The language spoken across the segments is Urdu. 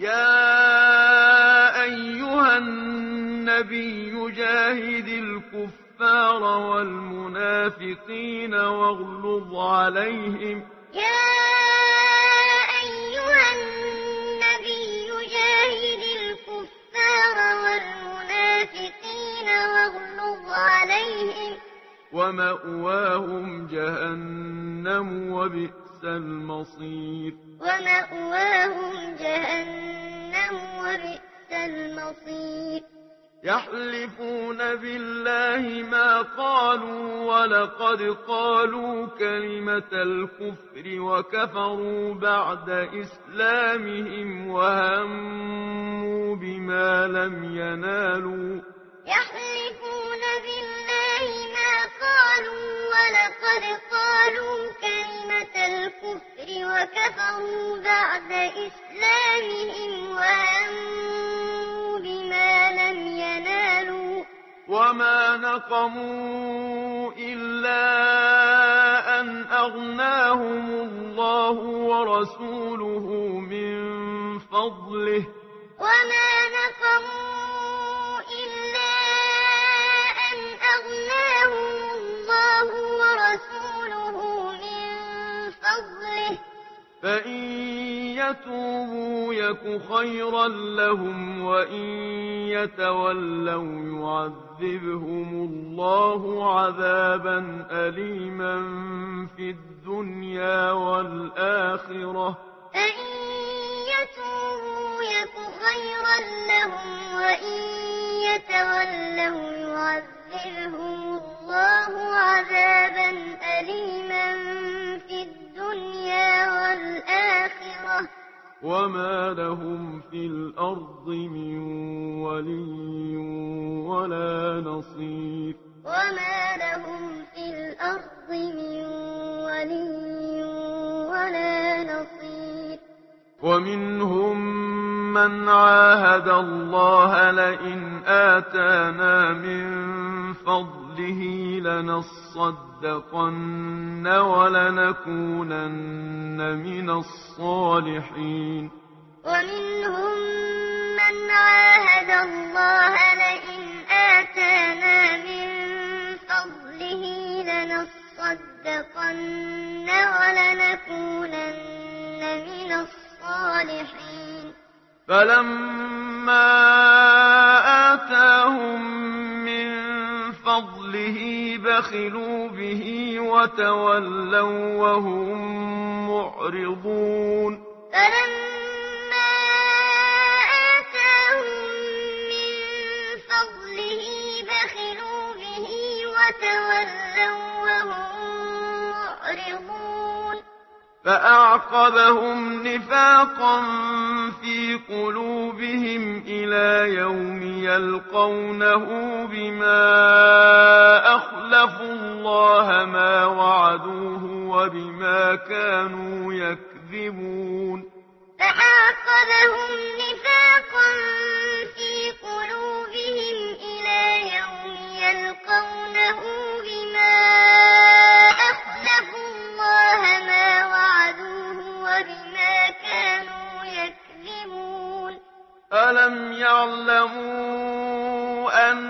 يا أيها النبي جاهد الكفار والمنافقين واغلظ عليهم. يا أيها النبي جاهد الكفار والمنافقين واغلظ عليهم. ومأواهم جهنم وبئس المصير ومأواهم جهنم وبئس المصير يحلفون بالله ما قالوا ولقد قالوا كلمة الكفر وكفروا بعد إسلامهم وهموا بما لم ينالوا وكفروا بعد إسلامهم وهموا بما لم ينالوا وما نقموا إلا أن أغناهم الله ورسوله من فضله وما يتوبوا يك خيرا لهم وإن يتولوا يعذبهم الله عذابا أليما في الدنيا والآخرة فإن يتوبوا يك خيرا لهم وإن يتولوا يعذبهم وما لهم في الأرض من ولي ولا نصير وما لهم في الأرض من ولي ولا نصير ومنهم من عاهد الله لئن آتانا من فضله لنصدقن ولنكونن من الصالحين. ومنهم من عاهد الله لئن آتانا من فضله لنصدقن ولنكونن من الصالحين. فلما بخلوا به وتولوا وهم معرضون فلما آتاهم من فضله بخلوا به وتولوا وهم معرضون فأعقبهم نفاقا في قلوبهم إلى يوم يلقونه بما الله ما وعدوه وبما كانوا يكذبون فأعقبهم نفاقا في قلوبهم إلى يوم يلقونه بما أخلفوا الله ما وعدوه وبما كانوا يكذبون ألم يعلموا أن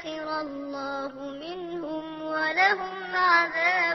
سخر الله منهم ولهم عذاب